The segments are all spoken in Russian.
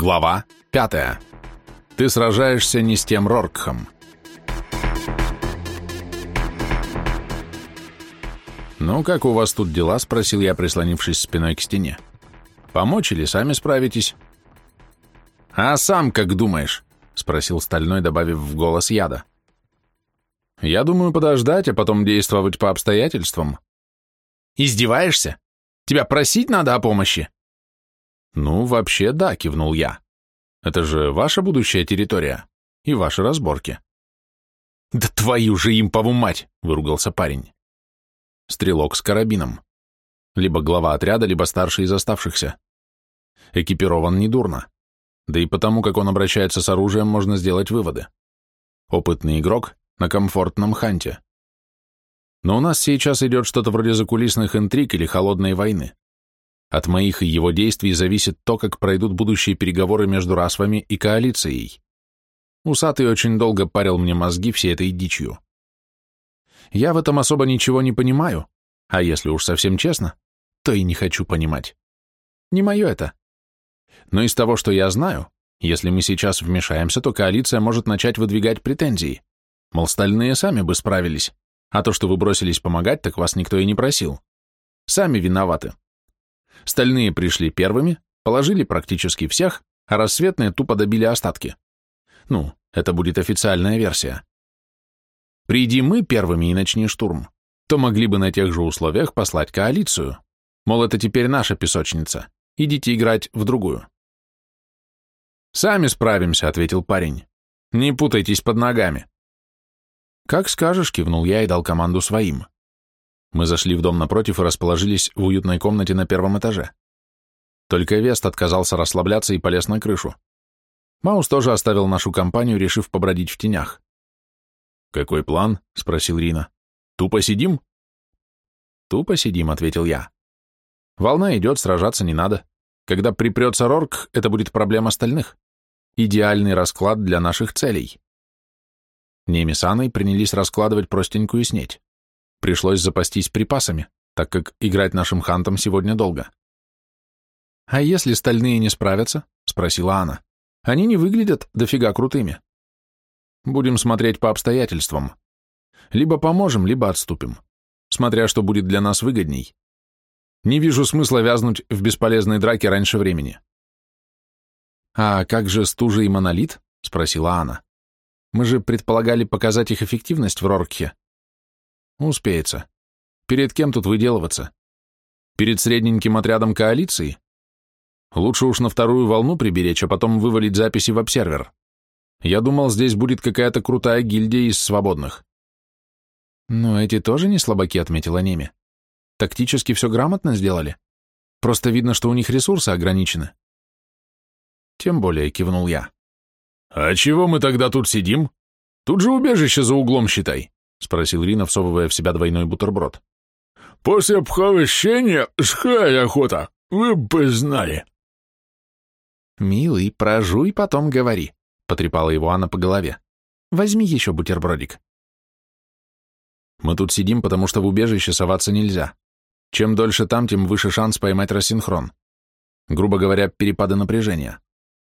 Глава 5. Ты сражаешься не с тем Роркхом. «Ну, как у вас тут дела?» — спросил я, прислонившись спиной к стене. «Помочь или сами справитесь?» «А сам как думаешь?» — спросил Стальной, добавив в голос яда. «Я думаю подождать, а потом действовать по обстоятельствам». «Издеваешься? Тебя просить надо о помощи?» «Ну, вообще да», — кивнул я. «Это же ваша будущая территория и ваши разборки». «Да твою же импову мать!» — выругался парень. Стрелок с карабином. Либо глава отряда, либо старший из оставшихся. Экипирован недурно. Да и потому, как он обращается с оружием, можно сделать выводы. Опытный игрок на комфортном ханте. Но у нас сейчас идет что-то вроде закулисных интриг или холодной войны. От моих и его действий зависит то, как пройдут будущие переговоры между расвами и коалицией. Усатый очень долго парил мне мозги всей этой дичью. Я в этом особо ничего не понимаю, а если уж совсем честно, то и не хочу понимать. Не мое это. Но из того, что я знаю, если мы сейчас вмешаемся, то коалиция может начать выдвигать претензии. Мол, стальные сами бы справились, а то, что вы бросились помогать, так вас никто и не просил. Сами виноваты. Стальные пришли первыми, положили практически всех, а рассветные тупо добили остатки. Ну, это будет официальная версия. Приди мы первыми и начни штурм, то могли бы на тех же условиях послать коалицию. Мол, это теперь наша песочница, идите играть в другую. «Сами справимся», — ответил парень. «Не путайтесь под ногами». «Как скажешь», — кивнул я и дал команду своим. Мы зашли в дом напротив и расположились в уютной комнате на первом этаже. Только Вест отказался расслабляться и полез на крышу. Маус тоже оставил нашу компанию, решив побродить в тенях. «Какой план?» — спросил Рина. «Тупо сидим?» «Тупо сидим», — ответил я. «Волна идет, сражаться не надо. Когда припрется Рорк, это будет проблема остальных. Идеальный расклад для наших целей». Неми с Анной принялись раскладывать простенькую снеть. Пришлось запастись припасами, так как играть нашим хантам сегодня долго. «А если стальные не справятся?» — спросила она. «Они не выглядят дофига крутыми. Будем смотреть по обстоятельствам. Либо поможем, либо отступим, смотря что будет для нас выгодней. Не вижу смысла вязнуть в бесполезной драке раньше времени». «А как же стужа и монолит?» — спросила Анна. «Мы же предполагали показать их эффективность в Роркхе». Успеется. Перед кем тут выделываться? Перед средненьким отрядом коалиции? Лучше уж на вторую волну приберечь, а потом вывалить записи в обсервер. Я думал, здесь будет какая-то крутая гильдия из свободных. Но эти тоже не слабаки, отметила Неми. Тактически все грамотно сделали. Просто видно, что у них ресурсы ограничены. Тем более, кивнул я. А чего мы тогда тут сидим? Тут же убежище за углом, считай. — спросил Рина, всовывая в себя двойной бутерброд. «После обховощения жхая охота, вы бы знали». «Милый, прожуй, потом говори», — потрепала его Анна по голове. «Возьми еще бутербродик». «Мы тут сидим, потому что в убежище соваться нельзя. Чем дольше там, тем выше шанс поймать рассинхрон. Грубо говоря, перепады напряжения.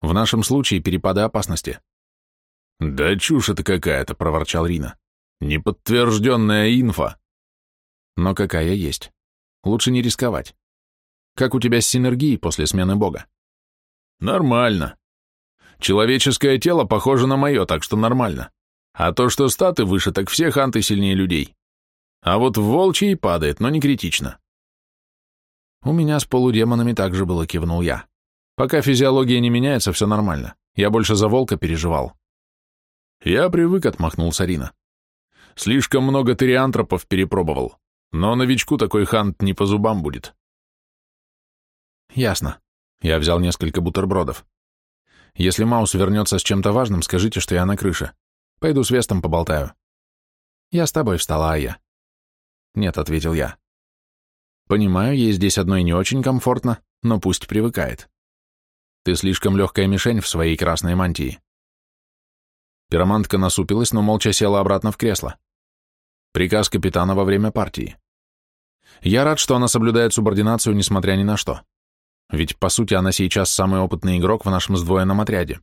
В нашем случае перепады опасности». «Да чушь это какая-то», — проворчал Рина. Неподтвержденная инфа. Но какая есть. Лучше не рисковать. Как у тебя с синергией после смены бога? Нормально. Человеческое тело похоже на мое, так что нормально. А то, что статы выше, так все ханты сильнее людей. А вот в волчьей падает, но не критично. У меня с полудемонами так же было, кивнул я. Пока физиология не меняется, все нормально. Я больше за волка переживал. Я привык, отмахнулся Рина. Слишком много тириантропов перепробовал, но новичку такой хант не по зубам будет. Ясно. Я взял несколько бутербродов. Если Маус вернется с чем-то важным, скажите, что я на крыше. Пойду с Вестом поболтаю. Я с тобой встала, а я. Нет, ответил я. Понимаю, ей здесь одной не очень комфортно, но пусть привыкает. Ты слишком легкая мишень в своей красной мантии. Пиромантка насупилась, но молча села обратно в кресло. Приказ капитана во время партии. Я рад, что она соблюдает субординацию, несмотря ни на что. ведь, по сути, она сейчас самый опытный игрок в нашем сдвоенном отряде.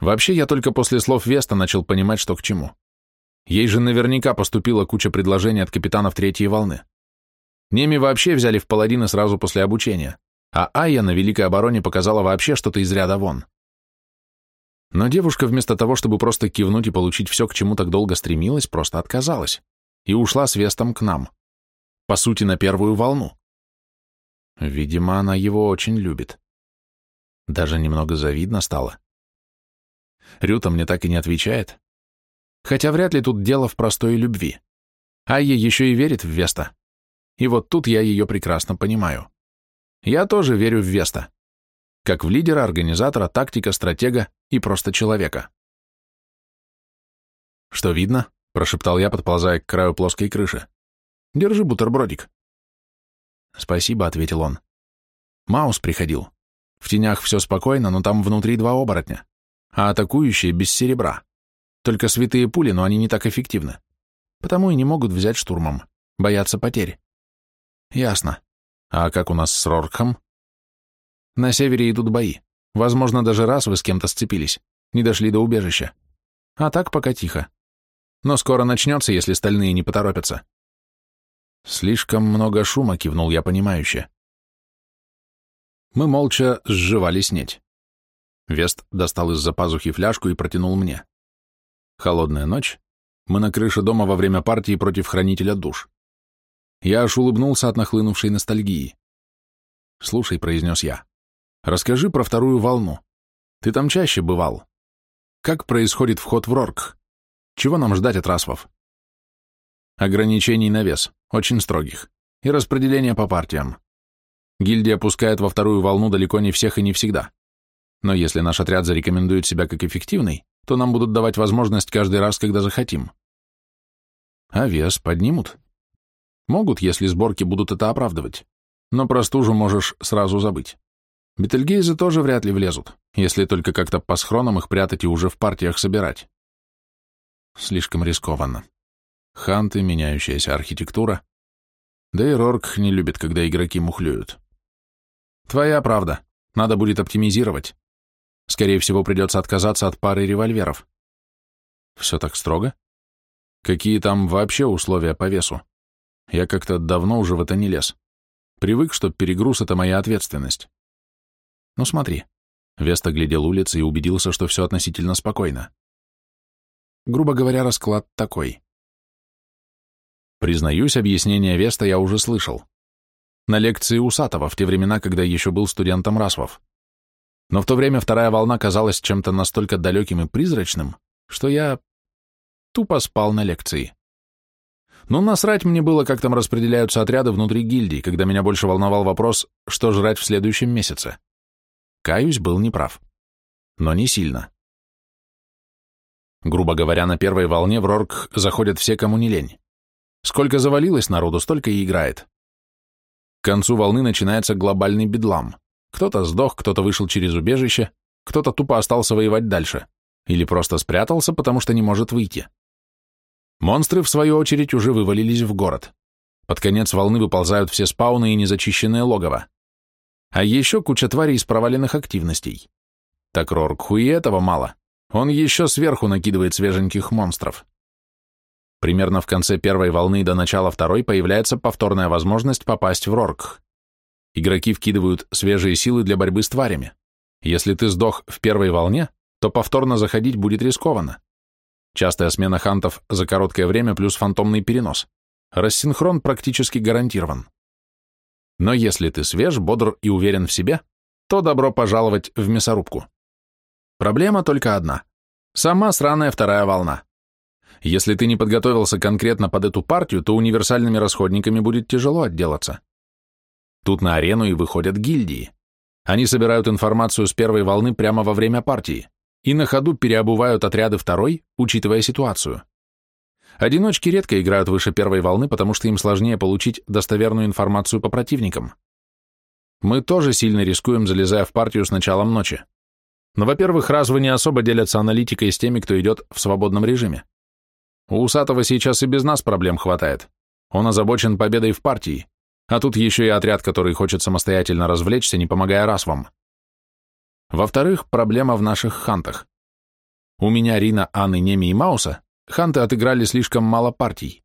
Вообще, я только после слов Веста начал понимать, что к чему. Ей же наверняка поступила куча предложений от капитанов третьей волны. Неми вообще взяли в паладины сразу после обучения, а Айя на Великой Обороне показала вообще что-то из ряда вон. Но девушка вместо того, чтобы просто кивнуть и получить все, к чему так долго стремилась, просто отказалась и ушла с Вестом к нам. По сути, на первую волну. Видимо, она его очень любит. Даже немного завидно стало. Рюта мне так и не отвечает. Хотя вряд ли тут дело в простой любви. Айя еще и верит в Веста. И вот тут я ее прекрасно понимаю. Я тоже верю в Веста. Как в лидера, организатора, тактика, стратега и просто человека. «Что видно?» — прошептал я, подползая к краю плоской крыши. «Держи бутербродик». «Спасибо», — ответил он. «Маус приходил. В тенях все спокойно, но там внутри два оборотня, а атакующие без серебра. Только святые пули, но они не так эффективны. Потому и не могут взять штурмом. Боятся потерь». «Ясно. А как у нас с Роркхом?» «На севере идут бои. Возможно, даже раз вы с кем-то сцепились, не дошли до убежища. А так пока тихо. Но скоро начнется, если стальные не поторопятся». Слишком много шума, кивнул я понимающе. Мы молча сживали снеть. Вест достал из-за пазухи фляжку и протянул мне. Холодная ночь. Мы на крыше дома во время партии против хранителя душ. Я аж улыбнулся от нахлынувшей ностальгии. «Слушай», — произнес я, — «расскажи про вторую волну. Ты там чаще бывал. Как происходит вход в Рорк? Чего нам ждать от расвов?» Ограничений на вес, очень строгих, и распределение по партиям. Гильдия пускает во вторую волну далеко не всех и не всегда. Но если наш отряд зарекомендует себя как эффективный, то нам будут давать возможность каждый раз, когда захотим. А вес поднимут? Могут, если сборки будут это оправдывать. Но про стужу можешь сразу забыть. Бетельгейзы тоже вряд ли влезут, если только как-то по схронам их прятать и уже в партиях собирать. Слишком рискованно. Ханты, меняющаяся архитектура. Да и Рорк не любит, когда игроки мухлюют. Твоя правда. Надо будет оптимизировать. Скорее всего, придется отказаться от пары револьверов. Все так строго? Какие там вообще условия по весу? Я как-то давно уже в это не лез. Привык, что перегруз — это моя ответственность. Ну смотри. Веста глядел улицы и убедился, что все относительно спокойно. Грубо говоря, расклад такой. Признаюсь, объяснение Веста я уже слышал. На лекции Усатова в те времена, когда еще был студентом Расвов. Но в то время вторая волна казалась чем-то настолько далеким и призрачным, что я тупо спал на лекции. Но ну, насрать мне было, как там распределяются отряды внутри гильдии, когда меня больше волновал вопрос, что жрать в следующем месяце. Каюсь, был неправ. Но не сильно. Грубо говоря, на первой волне в Рорк заходят все, кому не лень. Сколько завалилось народу, столько и играет. К концу волны начинается глобальный бедлам. Кто-то сдох, кто-то вышел через убежище, кто-то тупо остался воевать дальше. Или просто спрятался, потому что не может выйти. Монстры, в свою очередь, уже вывалились в город. Под конец волны выползают все спауны и незачищенные логово. А еще куча тварей из проваленных активностей. Так Роркху и этого мало. Он еще сверху накидывает свеженьких монстров. Примерно в конце первой волны до начала второй появляется повторная возможность попасть в Рорк. Игроки вкидывают свежие силы для борьбы с тварями. Если ты сдох в первой волне, то повторно заходить будет рискованно. Частая смена хантов за короткое время плюс фантомный перенос. Рассинхрон практически гарантирован. Но если ты свеж, бодр и уверен в себе, то добро пожаловать в мясорубку. Проблема только одна. Сама сраная вторая волна. Если ты не подготовился конкретно под эту партию, то универсальными расходниками будет тяжело отделаться. Тут на арену и выходят гильдии. Они собирают информацию с первой волны прямо во время партии и на ходу переобувают отряды второй, учитывая ситуацию. Одиночки редко играют выше первой волны, потому что им сложнее получить достоверную информацию по противникам. Мы тоже сильно рискуем, залезая в партию с началом ночи. Но, во-первых, развы не особо делятся аналитикой с теми, кто идет в свободном режиме. У Усатого сейчас и без нас проблем хватает. Он озабочен победой в партии, А тут еще и отряд, который хочет самостоятельно развлечься, не помогая расвам. Во-вторых, проблема в наших хантах. У меня, Рина, Анны, Неми и Мауса ханты отыграли слишком мало партий.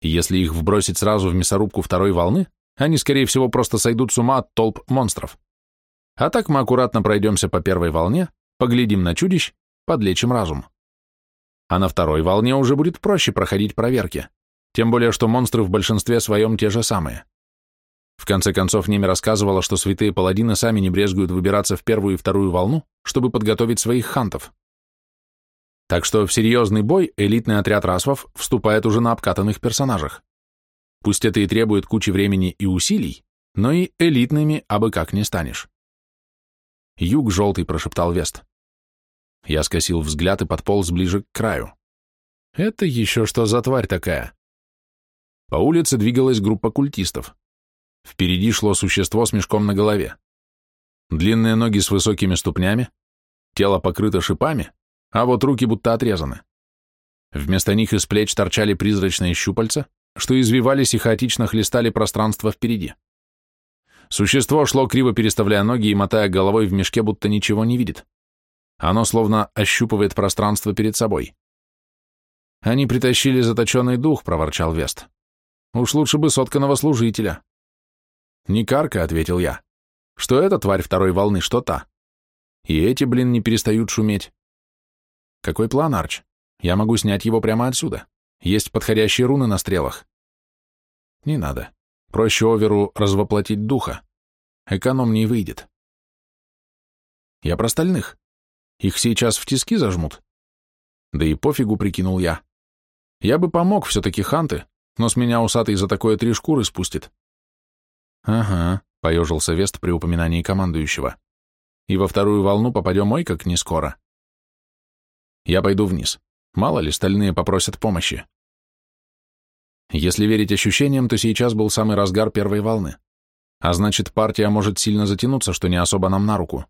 Если их вбросить сразу в мясорубку второй волны, они, скорее всего, просто сойдут с ума от толп монстров. А так мы аккуратно пройдемся по первой волне, поглядим на чудищ, подлечим разум. А на второй волне уже будет проще проходить проверки, тем более что монстры в большинстве своем те же самые. В конце концов, Неми рассказывала, что святые паладины сами не брезгуют выбираться в первую и вторую волну, чтобы подготовить своих хантов. Так что в серьезный бой элитный отряд расвов вступает уже на обкатанных персонажах. Пусть это и требует кучи времени и усилий, но и элитными абы как не станешь. «Юг желтый», — прошептал Вест. Я скосил взгляд и подполз ближе к краю. «Это еще что за тварь такая?» По улице двигалась группа культистов. Впереди шло существо с мешком на голове. Длинные ноги с высокими ступнями, тело покрыто шипами, а вот руки будто отрезаны. Вместо них из плеч торчали призрачные щупальца, что извивались и хаотично хлестали пространство впереди. Существо шло криво переставляя ноги и мотая головой в мешке, будто ничего не видит. Оно словно ощупывает пространство перед собой. «Они притащили заточенный дух», — проворчал Вест. «Уж лучше бы сотканного служителя». «Не карка», — ответил я. «Что эта тварь второй волны, что та?» «И эти, блин, не перестают шуметь». «Какой план, Арч? Я могу снять его прямо отсюда. Есть подходящие руны на стрелах». «Не надо. Проще Оверу развоплотить духа. Экономнее выйдет». «Я про остальных. Их сейчас в тиски зажмут?» «Да и пофигу», — прикинул я. «Я бы помог, все-таки ханты, но с меня усатый за такое три шкуры спустит». «Ага», — поежился Вест при упоминании командующего. «И во вторую волну попадем ой как не скоро». «Я пойду вниз. Мало ли, стальные попросят помощи». Если верить ощущениям, то сейчас был самый разгар первой волны. А значит, партия может сильно затянуться, что не особо нам на руку.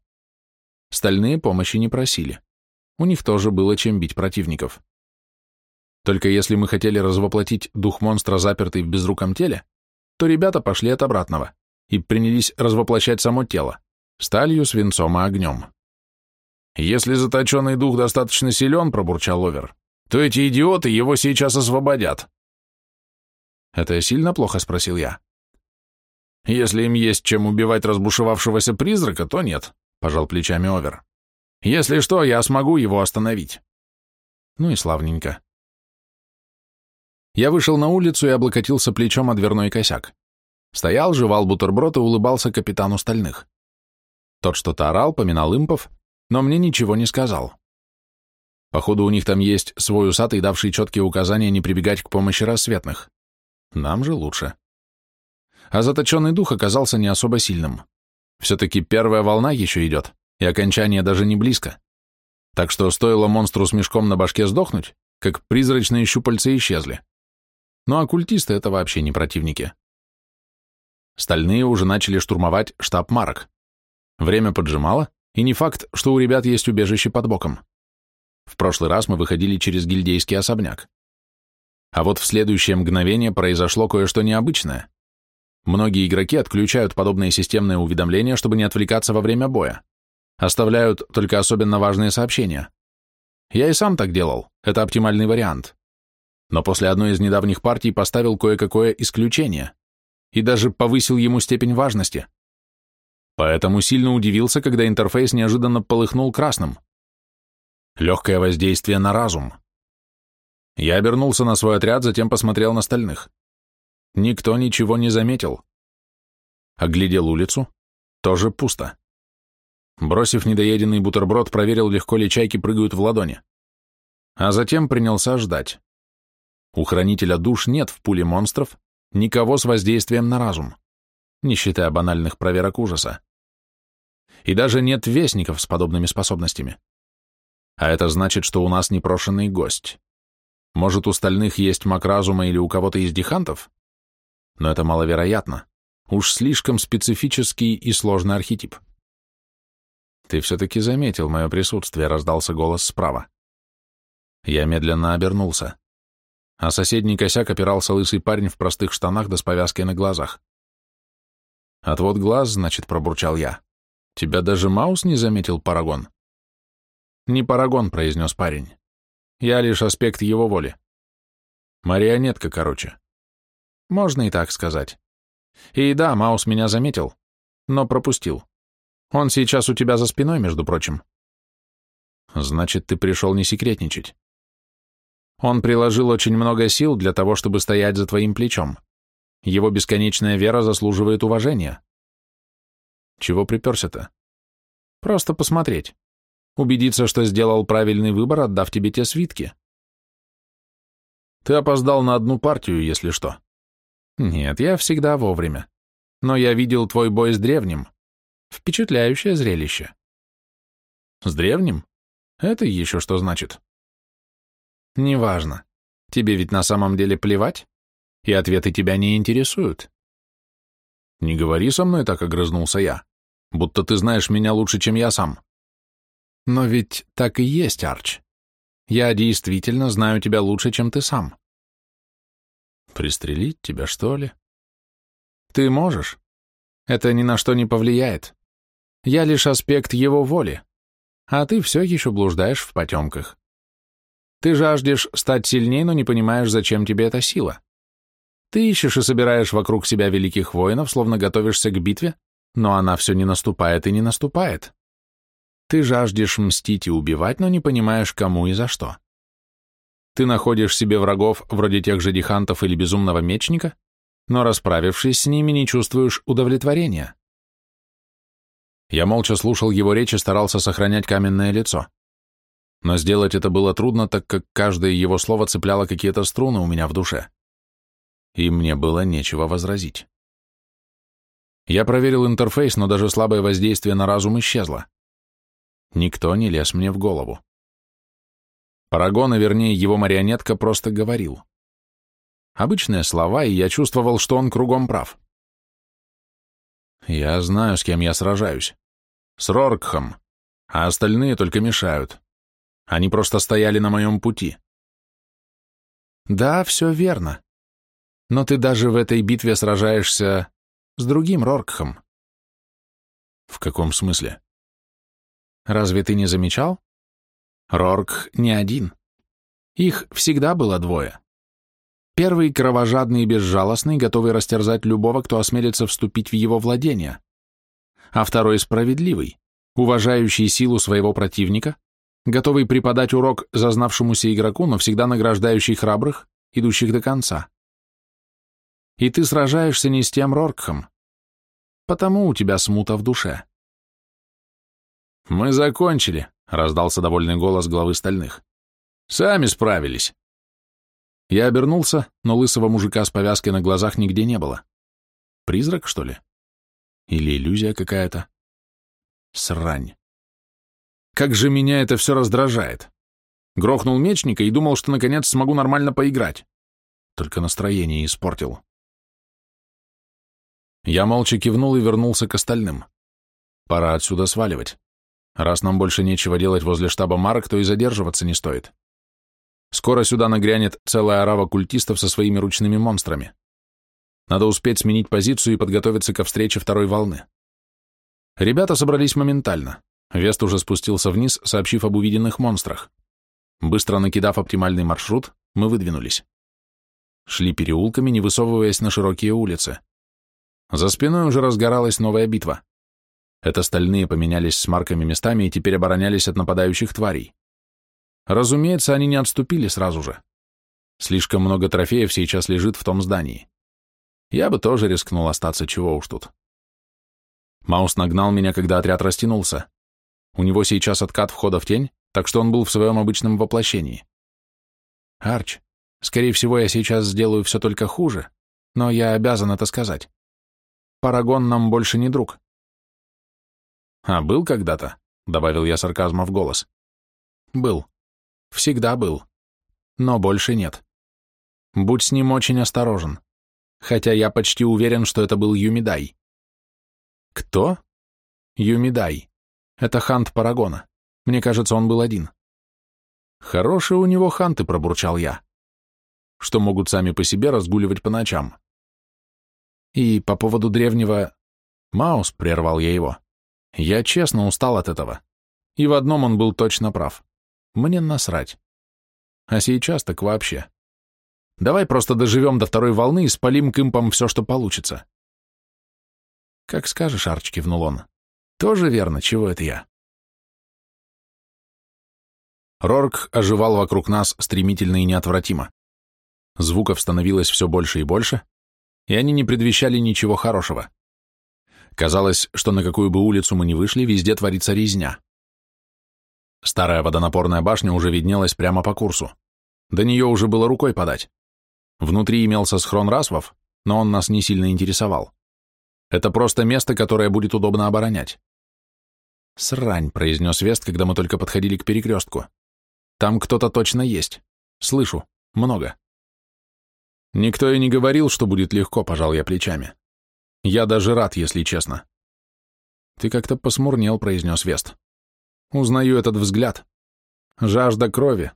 Стальные помощи не просили. У них тоже было чем бить противников. Только если мы хотели развоплотить дух монстра, запертый в безруком теле, то ребята пошли от обратного и принялись развоплощать само тело, сталью, свинцом и огнем. «Если заточенный дух достаточно силен, — пробурчал Овер, — то эти идиоты его сейчас освободят». «Это сильно плохо?» — спросил я. «Если им есть чем убивать разбушевавшегося призрака, то нет», — пожал плечами Овер. «Если что, я смогу его остановить». Ну и славненько. Я вышел на улицу и облокотился плечом о дверной косяк. Стоял, жевал бутерброд и улыбался капитану Стальных. Тот что-то орал, поминал импов, но мне ничего не сказал. Походу, у них там есть свой усатый, давший четкие указания не прибегать к помощи рассветных. Нам же лучше. А заточенный дух оказался не особо сильным. Все-таки первая волна еще идет, и окончание даже не близко. Так что стоило монстру с мешком на башке сдохнуть, как призрачные щупальца исчезли. Ну а культисты — это вообще не противники. Стальные уже начали штурмовать штаб марок. Время поджимало, и не факт, что у ребят есть убежище под боком. В прошлый раз мы выходили через гильдейский особняк. А вот в следующее мгновение произошло кое-что необычное. Многие игроки отключают подобные системные уведомления, чтобы не отвлекаться во время боя. Оставляют только особенно важные сообщения. Я и сам так делал, это оптимальный вариант но после одной из недавних партий поставил кое-какое исключение и даже повысил ему степень важности. Поэтому сильно удивился, когда интерфейс неожиданно полыхнул красным. Легкое воздействие на разум. Я обернулся на свой отряд, затем посмотрел на остальных. Никто ничего не заметил. Оглядел улицу. Тоже пусто. Бросив недоеденный бутерброд, проверил, легко ли чайки прыгают в ладони. А затем принялся ждать. У хранителя душ нет в пуле монстров никого с воздействием на разум, не считая банальных проверок ужаса. И даже нет вестников с подобными способностями. А это значит, что у нас непрошенный гость. Может, у стальных есть маг разума или у кого-то из дихантов? Но это маловероятно. Уж слишком специфический и сложный архетип. «Ты все-таки заметил мое присутствие», — раздался голос справа. Я медленно обернулся а соседний косяк опирался лысый парень в простых штанах да с повязкой на глазах. Отвод глаз, значит, пробурчал я. Тебя даже Маус не заметил, Парагон? Не Парагон, произнес парень. Я лишь аспект его воли. Марионетка, короче. Можно и так сказать. И да, Маус меня заметил, но пропустил. Он сейчас у тебя за спиной, между прочим. Значит, ты пришел не секретничать. Он приложил очень много сил для того, чтобы стоять за твоим плечом. Его бесконечная вера заслуживает уважения. Чего приперся-то? Просто посмотреть. Убедиться, что сделал правильный выбор, отдав тебе те свитки. Ты опоздал на одну партию, если что. Нет, я всегда вовремя. Но я видел твой бой с древним. Впечатляющее зрелище. С древним? Это еще что значит? Неважно. Тебе ведь на самом деле плевать, и ответы тебя не интересуют. Не говори со мной так, огрызнулся я, будто ты знаешь меня лучше, чем я сам. Но ведь так и есть, Арч. Я действительно знаю тебя лучше, чем ты сам. Пристрелить тебя, что ли? Ты можешь. Это ни на что не повлияет. Я лишь аспект его воли, а ты все еще блуждаешь в потемках. Ты жаждешь стать сильней, но не понимаешь, зачем тебе эта сила. Ты ищешь и собираешь вокруг себя великих воинов, словно готовишься к битве, но она все не наступает и не наступает. Ты жаждешь мстить и убивать, но не понимаешь, кому и за что. Ты находишь себе врагов вроде тех же дихантов или безумного мечника, но расправившись с ними, не чувствуешь удовлетворения. Я молча слушал его речь и старался сохранять каменное лицо но сделать это было трудно, так как каждое его слово цепляло какие-то струны у меня в душе. И мне было нечего возразить. Я проверил интерфейс, но даже слабое воздействие на разум исчезло. Никто не лез мне в голову. Парагон, а вернее его марионетка, просто говорил. Обычные слова, и я чувствовал, что он кругом прав. Я знаю, с кем я сражаюсь. С Роркхом, а остальные только мешают. Они просто стояли на моем пути. Да, все верно. Но ты даже в этой битве сражаешься с другим Роркхом. В каком смысле? Разве ты не замечал? Рорк не один. Их всегда было двое. Первый кровожадный и безжалостный, готовый растерзать любого, кто осмелится вступить в его владение. А второй справедливый, уважающий силу своего противника, готовый преподать урок зазнавшемуся игроку, но всегда награждающий храбрых, идущих до конца. И ты сражаешься не с тем Роркхом, потому у тебя смута в душе. «Мы закончили», — раздался довольный голос главы стальных. «Сами справились». Я обернулся, но лысого мужика с повязкой на глазах нигде не было. Призрак, что ли? Или иллюзия какая-то? Срань. Как же меня это все раздражает. Грохнул мечника и думал, что наконец смогу нормально поиграть. Только настроение испортил. Я молча кивнул и вернулся к остальным. Пора отсюда сваливать. Раз нам больше нечего делать возле штаба Марок, то и задерживаться не стоит. Скоро сюда нагрянет целая орава культистов со своими ручными монстрами. Надо успеть сменить позицию и подготовиться ко встрече второй волны. Ребята собрались моментально. Вест уже спустился вниз, сообщив об увиденных монстрах. Быстро накидав оптимальный маршрут, мы выдвинулись. Шли переулками, не высовываясь на широкие улицы. За спиной уже разгоралась новая битва. Это стальные поменялись с марками местами и теперь оборонялись от нападающих тварей. Разумеется, они не отступили сразу же. Слишком много трофеев сейчас лежит в том здании. Я бы тоже рискнул остаться, чего уж тут. Маус нагнал меня, когда отряд растянулся. У него сейчас откат входа в тень, так что он был в своем обычном воплощении. Арч, скорее всего, я сейчас сделаю все только хуже, но я обязан это сказать. Парагон нам больше не друг. А был когда-то, добавил я сарказма в голос. Был. Всегда был. Но больше нет. Будь с ним очень осторожен. Хотя я почти уверен, что это был Юмидай. Кто? Юмидай. Это хант Парагона. Мне кажется, он был один. Хорошие у него ханты, пробурчал я. Что могут сами по себе разгуливать по ночам. И по поводу древнего... Маус, прервал я его. Я честно устал от этого. И в одном он был точно прав. Мне насрать. А сейчас так вообще. Давай просто доживем до второй волны и спалим к импам все, что получится. Как скажешь, Арч, кивнул он. Тоже верно, чего это я? Рорк оживал вокруг нас стремительно и неотвратимо. Звуков становилось все больше и больше, и они не предвещали ничего хорошего. Казалось, что на какую бы улицу мы ни вышли, везде творится резня. Старая водонапорная башня уже виднелась прямо по курсу. До нее уже было рукой подать. Внутри имелся схрон расвов, но он нас не сильно интересовал. Это просто место, которое будет удобно оборонять. «Срань», — произнес Вест, когда мы только подходили к перекрестку. «Там кто-то точно есть. Слышу. Много». Никто и не говорил, что будет легко, пожал я плечами. Я даже рад, если честно. Ты как-то посмурнел, произнес Вест. Узнаю этот взгляд. Жажда крови.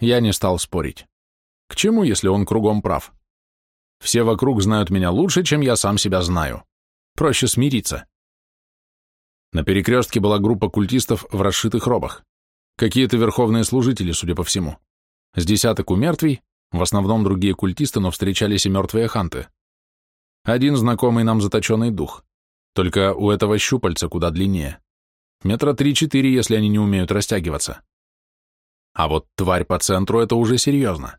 Я не стал спорить. К чему, если он кругом прав? Все вокруг знают меня лучше, чем я сам себя знаю. Проще смириться. На перекрестке была группа культистов в расшитых робах. Какие-то верховные служители, судя по всему. С десяток у мертвей, в основном другие культисты, но встречались и мертвые ханты. Один знакомый нам заточенный дух. Только у этого щупальца куда длиннее. Метра три-четыре, если они не умеют растягиваться. А вот тварь по центру — это уже серьезно.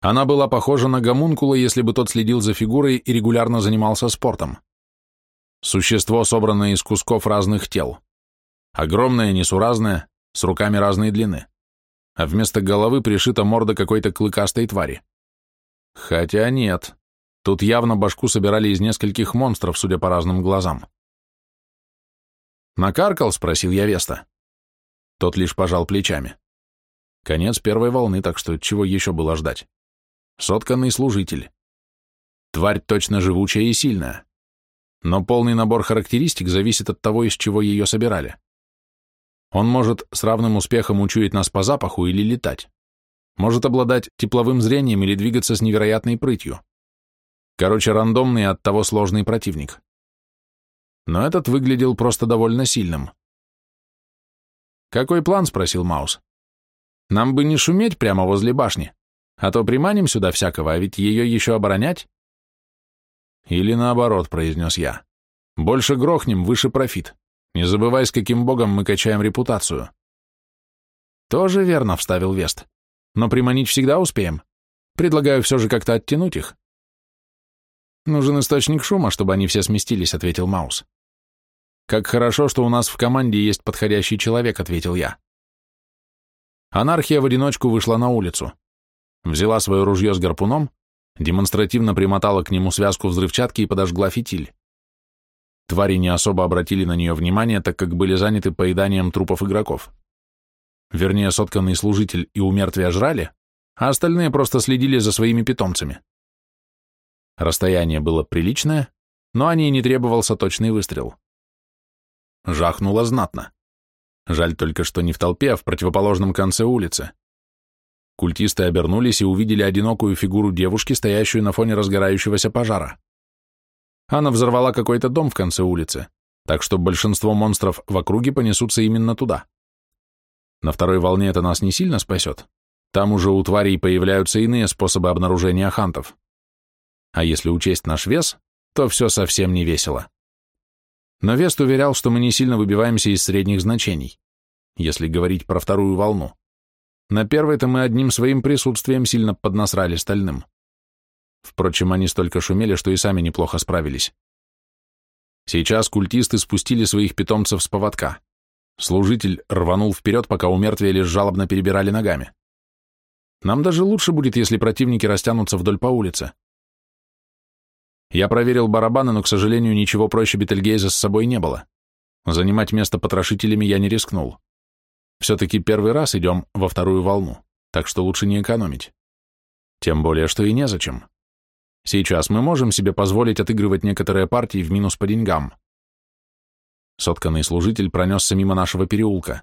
Она была похожа на гомункула, если бы тот следил за фигурой и регулярно занимался спортом. Существо, собранное из кусков разных тел. Огромное, несуразное, с руками разной длины а вместо головы пришита морда какой-то клыкастой твари. Хотя нет, тут явно башку собирали из нескольких монстров, судя по разным глазам. «Накаркал?» — спросил я Веста. Тот лишь пожал плечами. Конец первой волны, так что чего еще было ждать? Сотканный служитель. Тварь точно живучая и сильная. Но полный набор характеристик зависит от того, из чего ее собирали. Он может с равным успехом учуять нас по запаху или летать. Может обладать тепловым зрением или двигаться с невероятной прытью. Короче, рандомный и оттого сложный противник. Но этот выглядел просто довольно сильным. «Какой план?» — спросил Маус. «Нам бы не шуметь прямо возле башни, а то приманим сюда всякого, а ведь ее еще оборонять?» «Или наоборот», — произнес я. «Больше грохнем, выше профит». Не забывай, с каким богом мы качаем репутацию. Тоже верно, вставил Вест. Но приманить всегда успеем. Предлагаю все же как-то оттянуть их. Нужен источник шума, чтобы они все сместились, ответил Маус. Как хорошо, что у нас в команде есть подходящий человек, ответил я. Анархия в одиночку вышла на улицу. Взяла свое ружье с гарпуном, демонстративно примотала к нему связку взрывчатки и подожгла фитиль. Твари не особо обратили на нее внимание, так как были заняты поеданием трупов игроков. Вернее, сотканный служитель и умертвия жрали, а остальные просто следили за своими питомцами. Расстояние было приличное, но о ней не требовался точный выстрел. Жахнуло знатно. Жаль только, что не в толпе, а в противоположном конце улицы. Культисты обернулись и увидели одинокую фигуру девушки, стоящую на фоне разгорающегося пожара. Она взорвала какой-то дом в конце улицы, так что большинство монстров в округе понесутся именно туда. На второй волне это нас не сильно спасет. Там уже у тварей появляются иные способы обнаружения хантов. А если учесть наш вес, то все совсем не весело. Но Вест уверял, что мы не сильно выбиваемся из средних значений, если говорить про вторую волну. На первой-то мы одним своим присутствием сильно поднасрали стальным. Впрочем, они столько шумели, что и сами неплохо справились. Сейчас культисты спустили своих питомцев с поводка. Служитель рванул вперед, пока у мертвия лишь жалобно перебирали ногами. Нам даже лучше будет, если противники растянутся вдоль по улице. Я проверил барабаны, но, к сожалению, ничего проще Бетельгейза с собой не было. Занимать место потрошителями я не рискнул. Все-таки первый раз идем во вторую волну, так что лучше не экономить. Тем более, что и незачем. Сейчас мы можем себе позволить отыгрывать некоторые партии в минус по деньгам. Сотканный служитель пронесся мимо нашего переулка.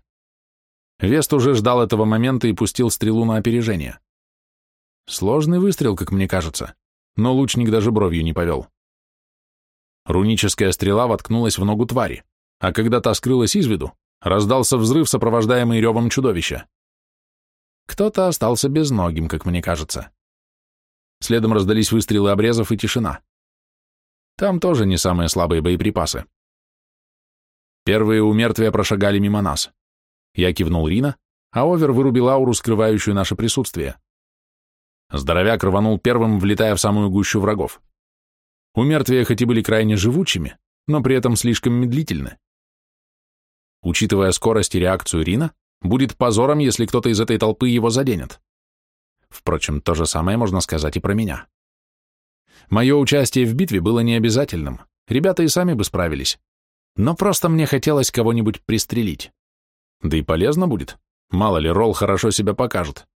Вест уже ждал этого момента и пустил стрелу на опережение. Сложный выстрел, как мне кажется, но лучник даже бровью не повел. Руническая стрела воткнулась в ногу твари, а когда та скрылась из виду, раздался взрыв, сопровождаемый ревом чудовища. Кто-то остался безногим, как мне кажется. Следом раздались выстрелы обрезов и тишина. Там тоже не самые слабые боеприпасы. Первые умертвия прошагали мимо нас. Я кивнул Рина, а Овер вырубил ауру, скрывающую наше присутствие. Здоровяк рванул первым, влетая в самую гущу врагов. Умертвия хоть и были крайне живучими, но при этом слишком медлительны. Учитывая скорость и реакцию Рина, будет позором, если кто-то из этой толпы его заденет. Впрочем, то же самое можно сказать и про меня. Мое участие в битве было необязательным, ребята и сами бы справились. Но просто мне хотелось кого-нибудь пристрелить. Да и полезно будет, мало ли, Ролл хорошо себя покажет.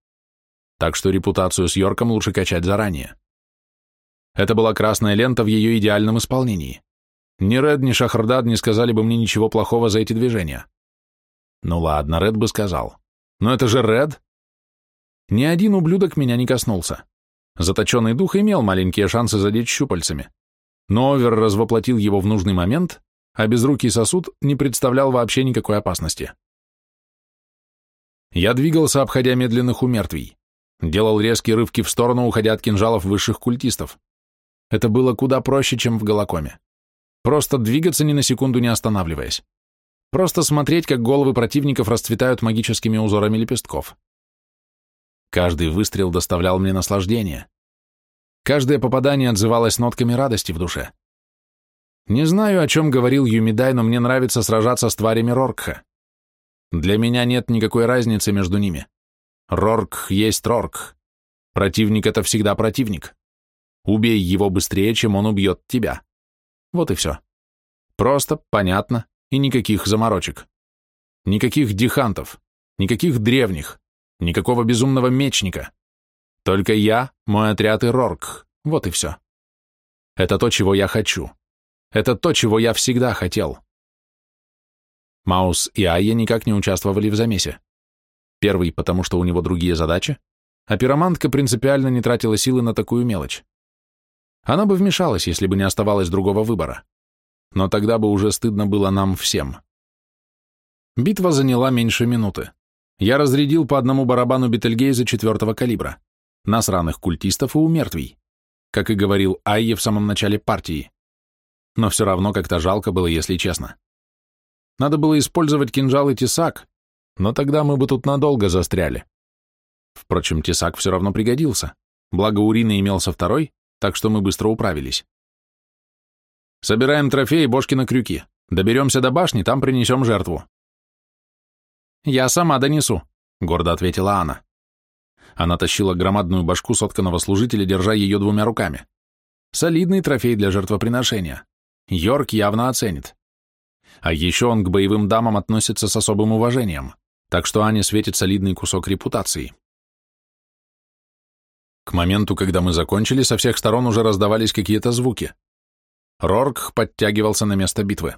Так что репутацию с Йорком лучше качать заранее. Это была красная лента в ее идеальном исполнении. Ни Ред, ни Шахардад не сказали бы мне ничего плохого за эти движения. Ну ладно, Ред бы сказал. Но это же Ред. Ни один ублюдок меня не коснулся. Заточенный дух имел маленькие шансы задеть щупальцами. Но Овер развоплотил его в нужный момент, а безрукий сосуд не представлял вообще никакой опасности. Я двигался, обходя медленных умертвий. Делал резкие рывки в сторону, уходя от кинжалов высших культистов. Это было куда проще, чем в Голокоме. Просто двигаться ни на секунду не останавливаясь. Просто смотреть, как головы противников расцветают магическими узорами лепестков. Каждый выстрел доставлял мне наслаждение. Каждое попадание отзывалось нотками радости в душе. Не знаю, о чем говорил Юмидай, но мне нравится сражаться с тварями Роркха. Для меня нет никакой разницы между ними. Рорк есть Рорк. Противник — это всегда противник. Убей его быстрее, чем он убьет тебя. Вот и все. Просто, понятно и никаких заморочек. Никаких дихантов, никаких древних, никакого безумного мечника. Только я, мой отряд и Рорк. Вот и все. Это то, чего я хочу. Это то, чего я всегда хотел. Маус и Айя никак не участвовали в замесе. Первый, потому что у него другие задачи, а пиромантка принципиально не тратила силы на такую мелочь. Она бы вмешалась, если бы не оставалось другого выбора. Но тогда бы уже стыдно было нам всем. Битва заняла меньше минуты. Я разрядил по одному барабану Бетельгейза четвертого калибра, насраных культистов и умертвий, как и говорил Айе в самом начале партии. Но все равно как-то жалко было, если честно. Надо было использовать кинжал и тесак, но тогда мы бы тут надолго застряли. Впрочем, тесак все равно пригодился, благо у Рины имелся второй, так что мы быстро управились. Собираем трофеи, бошки на крюки. Доберемся до башни, там принесем жертву. Я сама донесу, гордо ответила Анна. Она тащила громадную башку сотканного служителя, держа ее двумя руками. Солидный трофей для жертвоприношения. Йорк явно оценит. А еще он к боевым дамам относится с особым уважением, так что Ане светит солидный кусок репутации. К моменту, когда мы закончили, со всех сторон уже раздавались какие-то звуки. Рорк подтягивался на место битвы.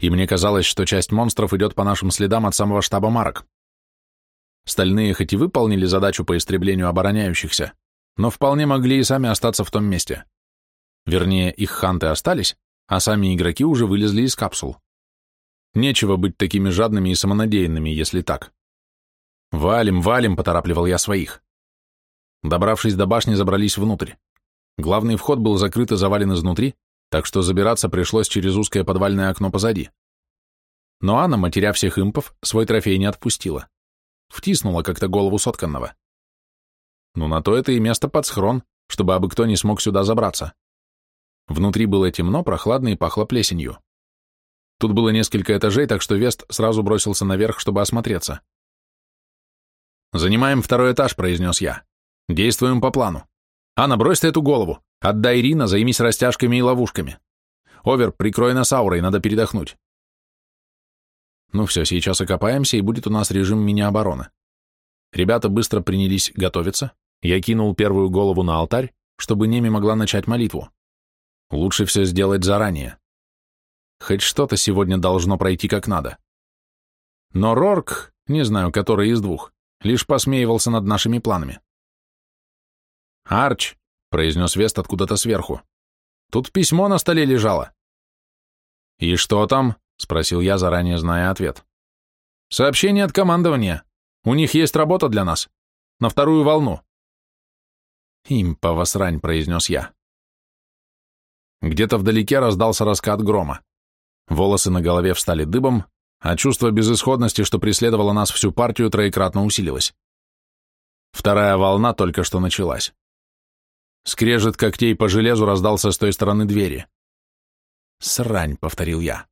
И мне казалось, что часть монстров идет по нашим следам от самого штаба Марок. Стальные хоть и выполнили задачу по истреблению обороняющихся, но вполне могли и сами остаться в том месте. Вернее, их ханты остались, а сами игроки уже вылезли из капсул. Нечего быть такими жадными и самонадеянными, если так. «Валим, валим», — поторапливал я своих. Добравшись до башни, забрались внутрь. Главный вход был закрыт и завален изнутри, так что забираться пришлось через узкое подвальное окно позади. Но Анна, матеря всех импов, свой трофей не отпустила. Втиснула как-то голову сотканного. Ну, на то это и место под схрон, чтобы абы кто не смог сюда забраться. Внутри было темно, прохладно и пахло плесенью. Тут было несколько этажей, так что Вест сразу бросился наверх, чтобы осмотреться. «Занимаем второй этаж», — произнес я. Действуем по плану. Анна, брось ты эту голову. Отдай Рина, займись растяжками и ловушками. Овер, прикрой нас аурой, надо передохнуть. Ну все, сейчас окопаемся, и будет у нас режим мини-обороны. Ребята быстро принялись готовиться. Я кинул первую голову на алтарь, чтобы Неми могла начать молитву. Лучше все сделать заранее. Хоть что-то сегодня должно пройти как надо. Но Рорк, не знаю, который из двух, лишь посмеивался над нашими планами. «Арч», — произнес Вест откуда-то сверху, — «тут письмо на столе лежало. «И что там?» — спросил я, заранее зная ответ. «Сообщение от командования. У них есть работа для нас. На вторую волну». «Импа срань», — произнес я. Где-то вдалеке раздался раскат грома. Волосы на голове встали дыбом, а чувство безысходности, что преследовало нас всю партию, троекратно усилилось. Вторая волна только что началась. Скрежет когтей по железу раздался с той стороны двери. «Срань», — повторил я.